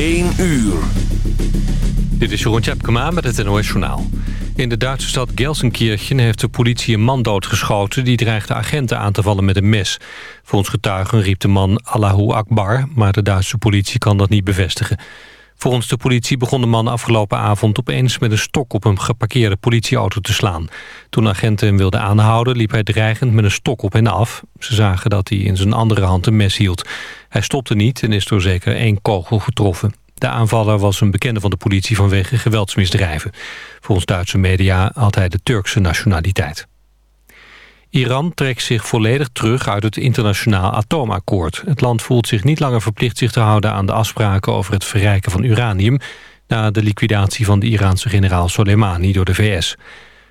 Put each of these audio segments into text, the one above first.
1 uur. Dit is Jeroen Tjepkema met het NOS Journaal. In de Duitse stad Gelsenkirchen heeft de politie een man doodgeschoten... die dreigde agenten aan te vallen met een mes. Volgens getuigen riep de man Allahu Akbar... maar de Duitse politie kan dat niet bevestigen. Volgens de politie begon de man afgelopen avond opeens met een stok op een geparkeerde politieauto te slaan. Toen agenten hem wilden aanhouden liep hij dreigend met een stok op hen af. Ze zagen dat hij in zijn andere hand een mes hield. Hij stopte niet en is door zeker één kogel getroffen. De aanvaller was een bekende van de politie vanwege geweldsmisdrijven. Volgens Duitse media had hij de Turkse nationaliteit. Iran trekt zich volledig terug uit het internationaal atoomakkoord. Het land voelt zich niet langer verplicht zich te houden aan de afspraken over het verrijken van uranium... na de liquidatie van de Iraanse generaal Soleimani door de VS.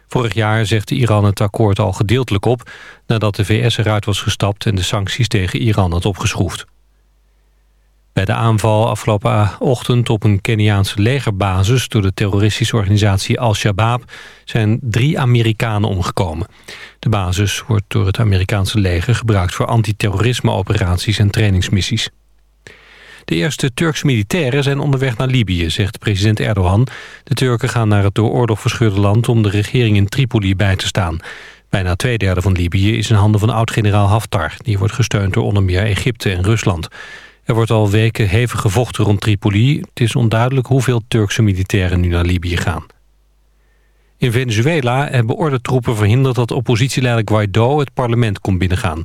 Vorig jaar zegt Iran het akkoord al gedeeltelijk op... nadat de VS eruit was gestapt en de sancties tegen Iran had opgeschroefd. Bij de aanval afgelopen ochtend op een Keniaanse legerbasis... door de terroristische organisatie Al-Shabaab... zijn drie Amerikanen omgekomen. De basis wordt door het Amerikaanse leger gebruikt... voor antiterrorisme-operaties en trainingsmissies. De eerste Turkse militairen zijn onderweg naar Libië, zegt president Erdogan. De Turken gaan naar het door oorlog verscheurde land... om de regering in Tripoli bij te staan. Bijna twee derde van Libië is in handen van oud-generaal Haftar. Die wordt gesteund door onder meer Egypte en Rusland... Er wordt al weken hevig gevochten rond Tripoli. Het is onduidelijk hoeveel Turkse militairen nu naar Libië gaan. In Venezuela hebben ordentroepen verhinderd dat oppositieleider Guaido het parlement kon binnengaan.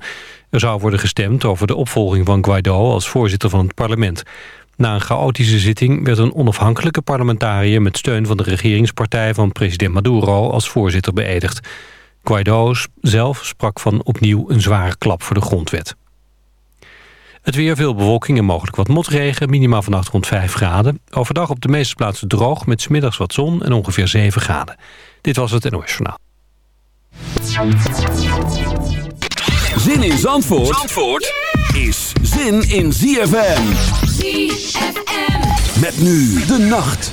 Er zou worden gestemd over de opvolging van Guaido als voorzitter van het parlement. Na een chaotische zitting werd een onafhankelijke parlementariër met steun van de regeringspartij van president Maduro als voorzitter beëdigd. Guaido zelf sprak van opnieuw een zware klap voor de grondwet. Het weer veel bewolking en mogelijk wat motregen. Minimaal vannacht rond 5 graden. Overdag op de meeste plaatsen droog met smiddags wat zon en ongeveer 7 graden. Dit was het NOS Journaal. Zin in Zandvoort, Zandvoort is zin in ZFM. ZFM. Met nu de nacht.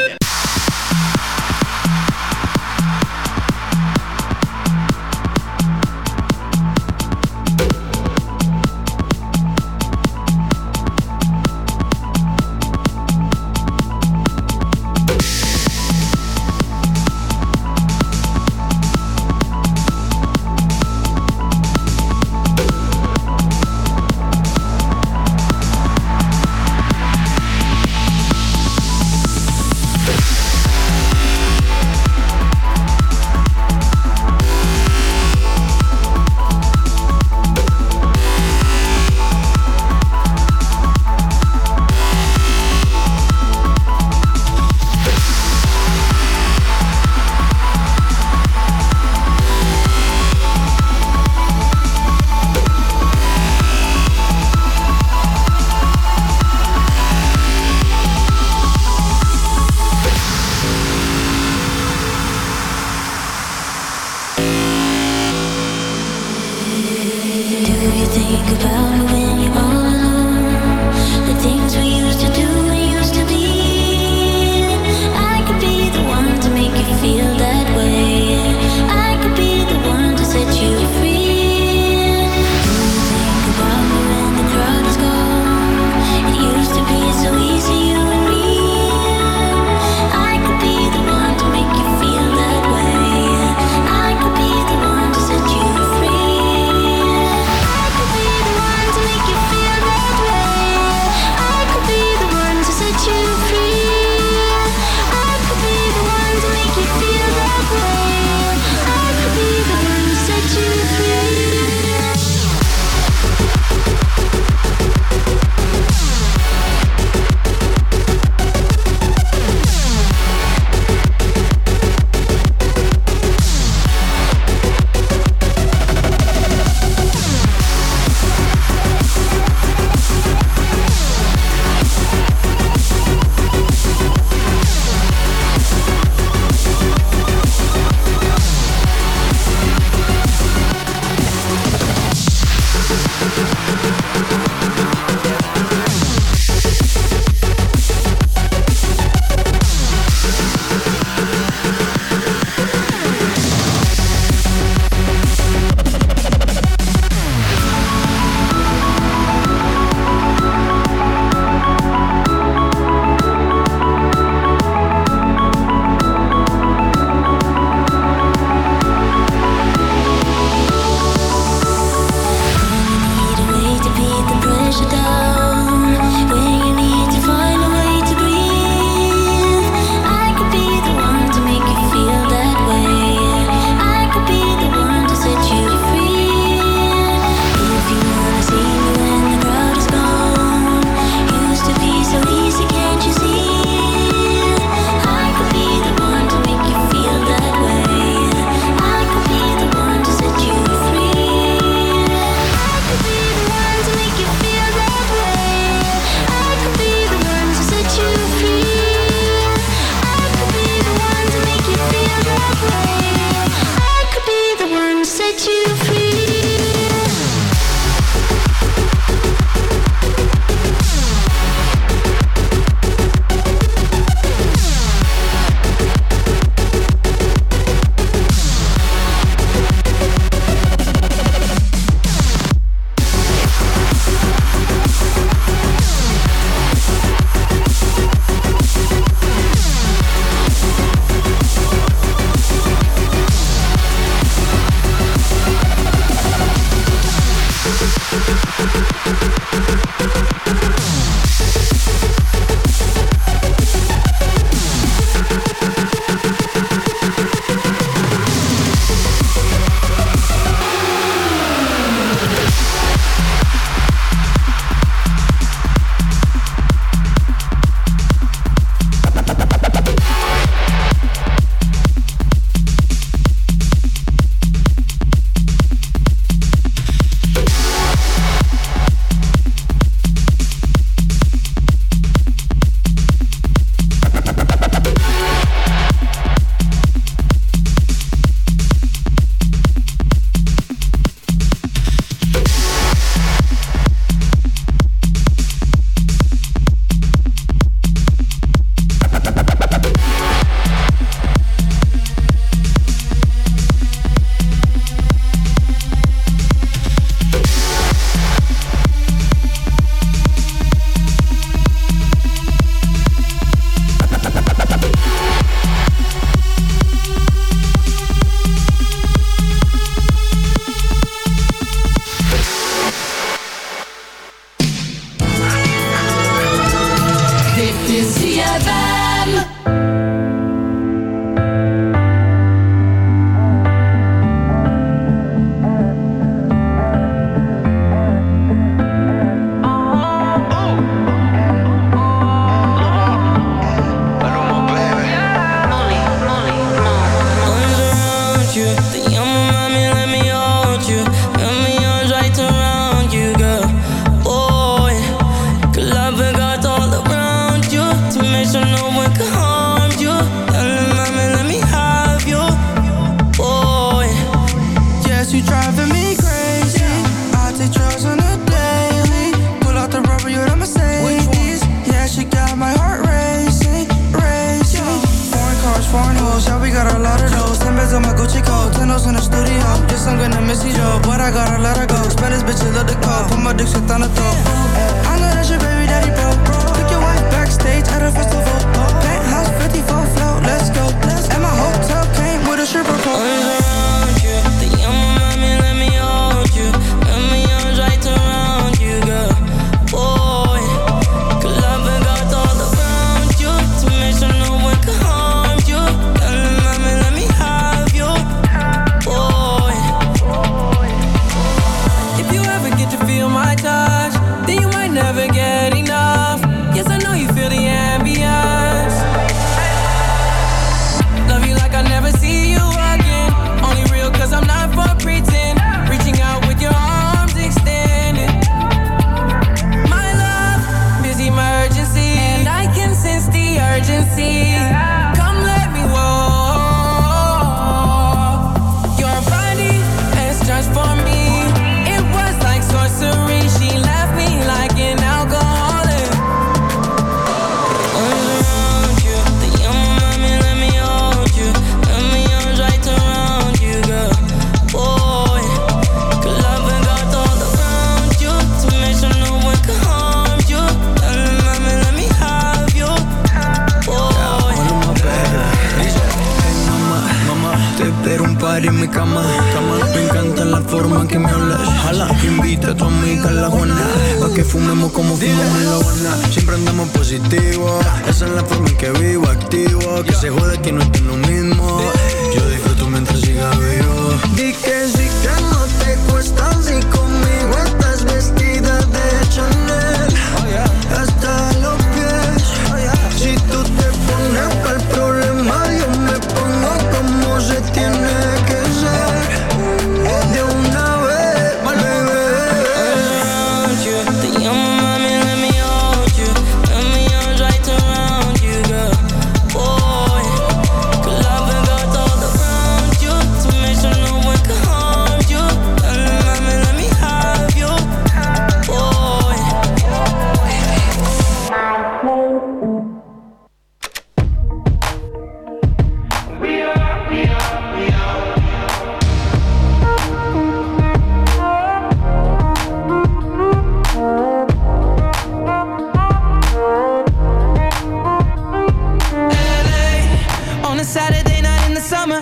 Saturday night in the summer.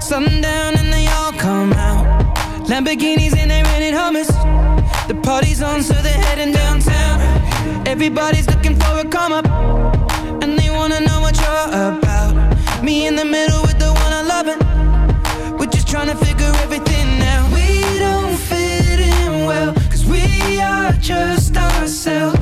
Sundown and they all come out. Lamborghinis and they're renting hummus. The party's on, so they're heading downtown. Everybody's looking for a come up. And they wanna know what you're about. Me in the middle with the one I love. We're just trying to figure everything out. We don't fit in well, cause we are just ourselves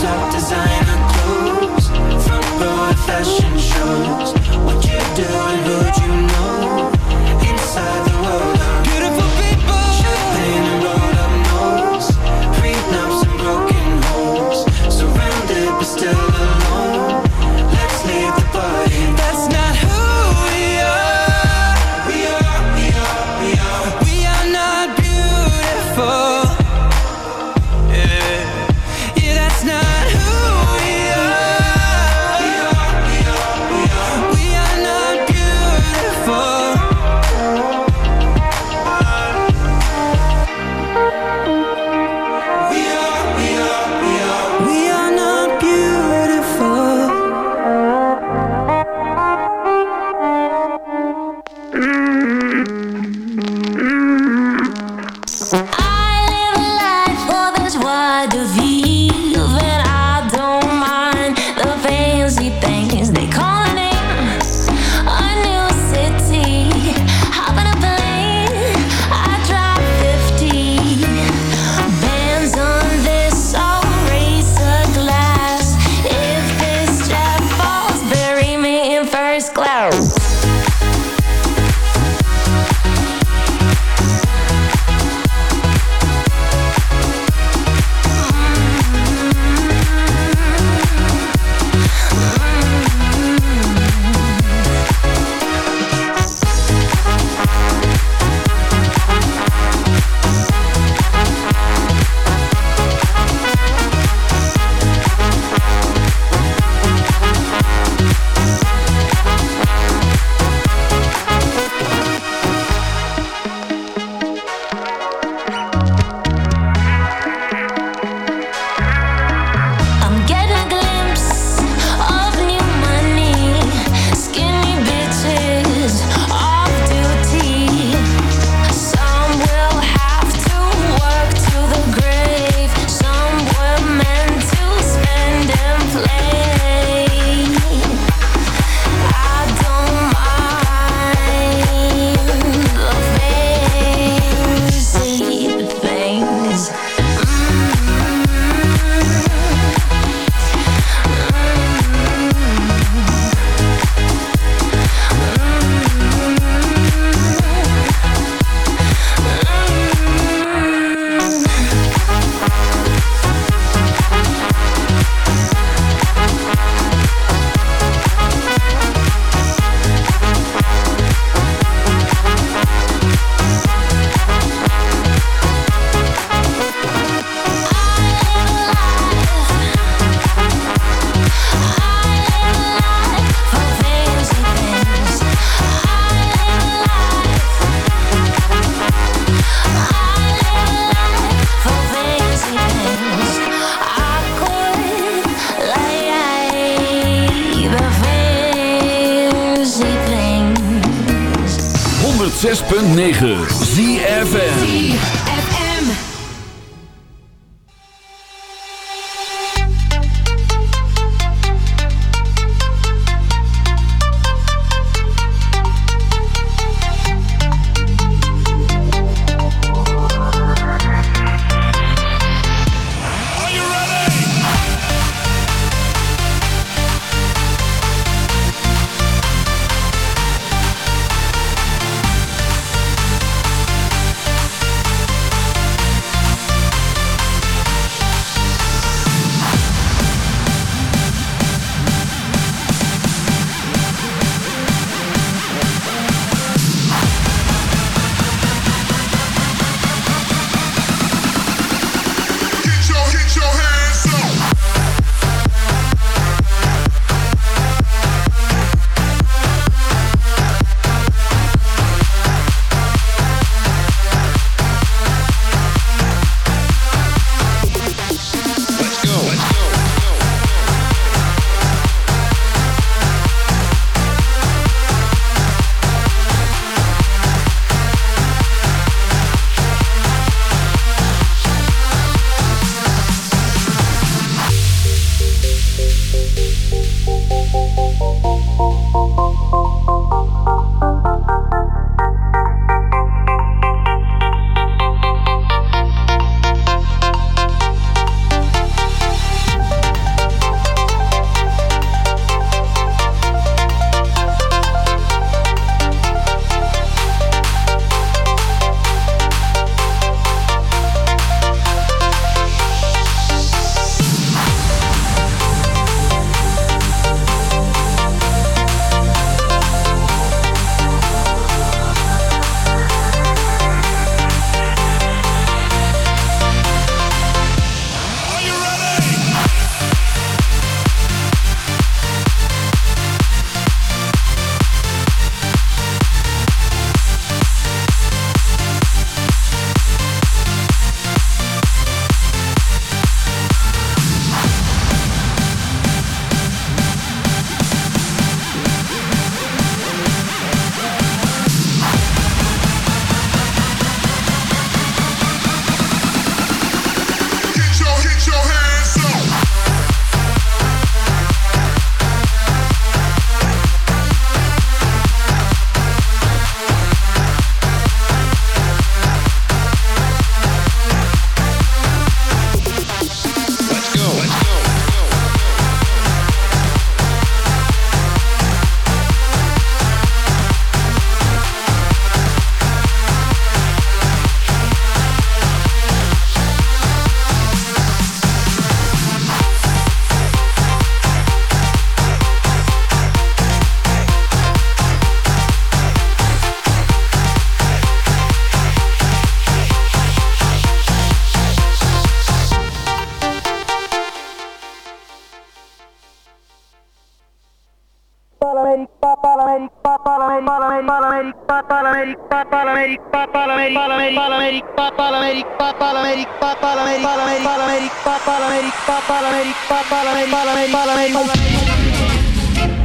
top designer clothes, front row fashion shows. What you do and who you know inside.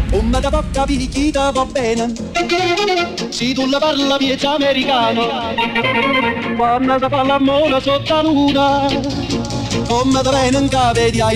Come da poca picchita va bene. Se tu la parla piezza americano. Quando si fa l'amore sotto la luna. Come da bene in cave di I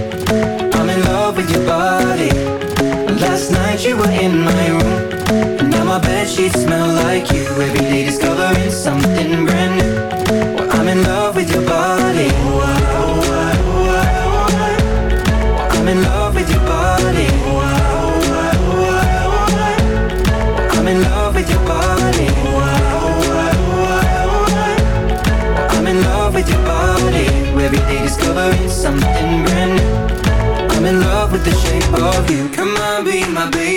Night you were in my room. And now my bed sheets smell like you. Every day discovering something brand new. Well, I'm in love with your body. Oh, oh, oh. I'm in love with your body. I'm in love with your body. I'm in love with your body. Every day discovering something